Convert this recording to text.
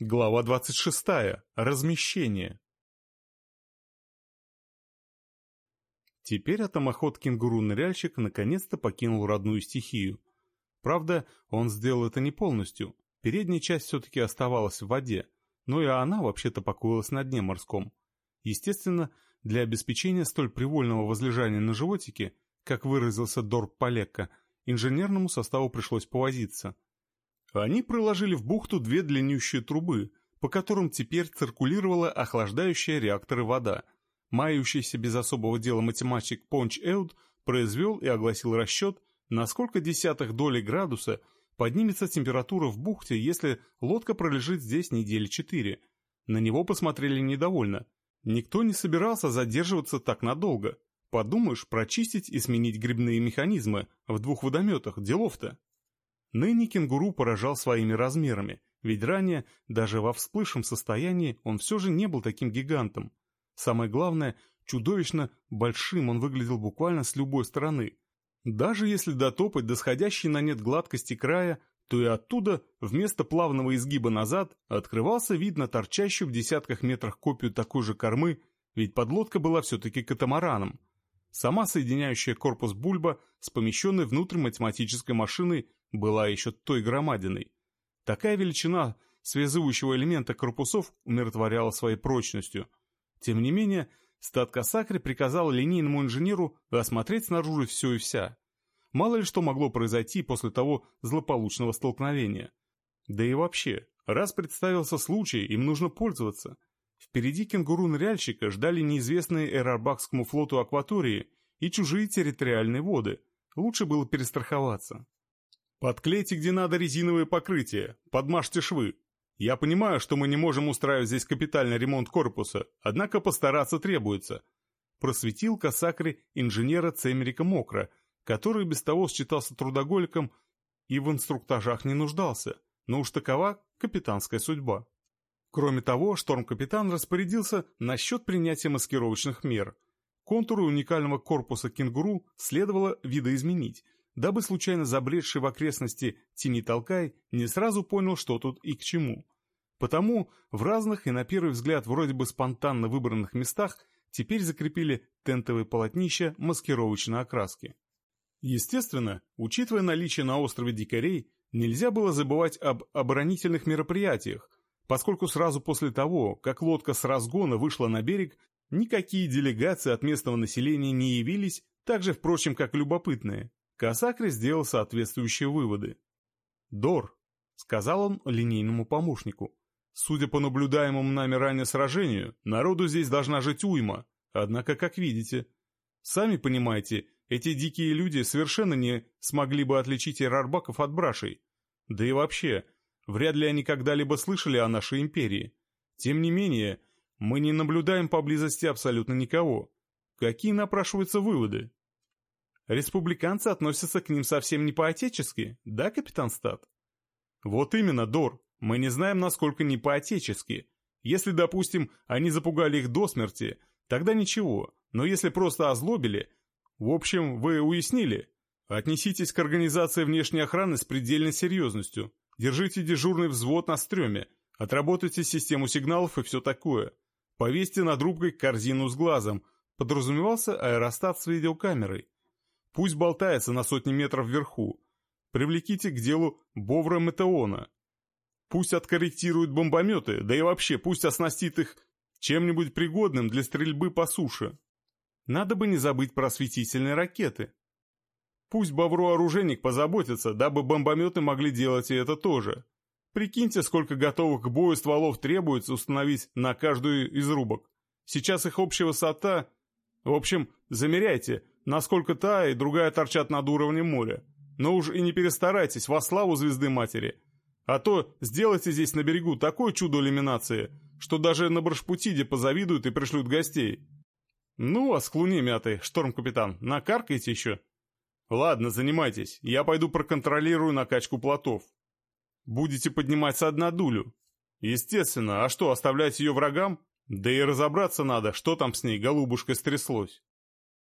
Глава 26. Размещение. Теперь атомоход кенгуру-ныряльщик наконец-то покинул родную стихию. Правда, он сделал это не полностью. Передняя часть все-таки оставалась в воде, но и она вообще-то покоилась на дне морском. Естественно, для обеспечения столь привольного возлежания на животике, как выразился Дорп Полекко, инженерному составу пришлось повозиться – они проложили в бухту две длиннющие трубы, по которым теперь циркулировала охлаждающая реакторы вода. Мающийся без особого дела математик Понч Эуд произвел и огласил расчет, на сколько десятых доли градуса поднимется температура в бухте, если лодка пролежит здесь недели четыре. На него посмотрели недовольно. Никто не собирался задерживаться так надолго. Подумаешь, прочистить и сменить грибные механизмы в двух водометах, делов-то. Ныне кенгуру поражал своими размерами, ведь ранее, даже во всплывшем состоянии, он все же не был таким гигантом. Самое главное, чудовищно большим он выглядел буквально с любой стороны. Даже если дотопать до сходящей на нет гладкости края, то и оттуда, вместо плавного изгиба назад, открывался вид на торчащую в десятках метрах копию такой же кормы, ведь подлодка была все-таки катамараном. Сама соединяющая корпус бульба с помещенной внутрь математической машиной была еще той громадиной. Такая величина связывающего элемента корпусов умиротворяла своей прочностью. Тем не менее, статка Сакри приказала линейному инженеру осмотреть снаружи все и вся. Мало ли что могло произойти после того злополучного столкновения. Да и вообще, раз представился случай, им нужно пользоваться. Впереди кенгуру-ныряльщика ждали неизвестные Эрарбахскому флоту акватории и чужие территориальные воды. Лучше было перестраховаться. Подклейте где надо резиновое покрытие, подмажьте швы. Я понимаю, что мы не можем устраивать здесь капитальный ремонт корпуса, однако постараться требуется. Просветил Касакри инженера Цемерика Мокра, который без того считался трудоголиком и в инструктажах не нуждался, но уж такова капитанская судьба. Кроме того, шторм-капитан распорядился насчет принятия маскировочных мер. Контуры уникального корпуса кенгуру следовало видоизменить, дабы случайно забредший в окрестности Тини Толкай не сразу понял, что тут и к чему. Потому в разных и на первый взгляд вроде бы спонтанно выбранных местах теперь закрепили тентовые полотнища маскировочной окраски. Естественно, учитывая наличие на острове дикарей, нельзя было забывать об оборонительных мероприятиях, поскольку сразу после того, как лодка с разгона вышла на берег, никакие делегации от местного населения не явились, так же, впрочем, как любопытные. Касакри сделал соответствующие выводы. «Дор», — сказал он линейному помощнику, — «судя по наблюдаемому нами ранее сражению, народу здесь должна жить уйма, однако, как видите, сами понимаете, эти дикие люди совершенно не смогли бы отличить ирарбаков от брашей. Да и вообще, вряд ли они когда-либо слышали о нашей империи. Тем не менее, мы не наблюдаем поблизости абсолютно никого. Какие напрашиваются выводы?» Республиканцы относятся к ним совсем не по-отечески, да, капитан Стат? Вот именно, Дор, мы не знаем, насколько не по-отечески. Если, допустим, они запугали их до смерти, тогда ничего, но если просто озлобили... В общем, вы уяснили? Отнеситесь к организации внешней охраны с предельной серьезностью. Держите дежурный взвод на стреме, отработайте систему сигналов и все такое. Повесьте над рубкой корзину с глазом. Подразумевался аэростат с видеокамерой. Пусть болтается на сотни метров вверху. Привлеките к делу Бовра Метеона. Пусть откорректирует бомбометы, да и вообще пусть оснастит их чем-нибудь пригодным для стрельбы по суше. Надо бы не забыть про осветительные ракеты. Пусть Бовру-оружейник позаботится, дабы бомбометы могли делать и это тоже. Прикиньте, сколько готовых к бою стволов требуется установить на каждую из рубок. Сейчас их общая высота... В общем, замеряйте, насколько та и другая торчат над уровнем моря. Но уж и не перестарайтесь, во славу звезды матери. А то сделайте здесь на берегу такое чудо иллюминации, что даже на Баршпутиде позавидуют и пришлют гостей. Ну, а с клуни мятый, шторм-капитан, накаркайте еще. Ладно, занимайтесь, я пойду проконтролирую накачку плотов. Будете поднимать со дна дулю. Естественно, а что, оставлять ее врагам? Да и разобраться надо, что там с ней, голубушка, стряслось.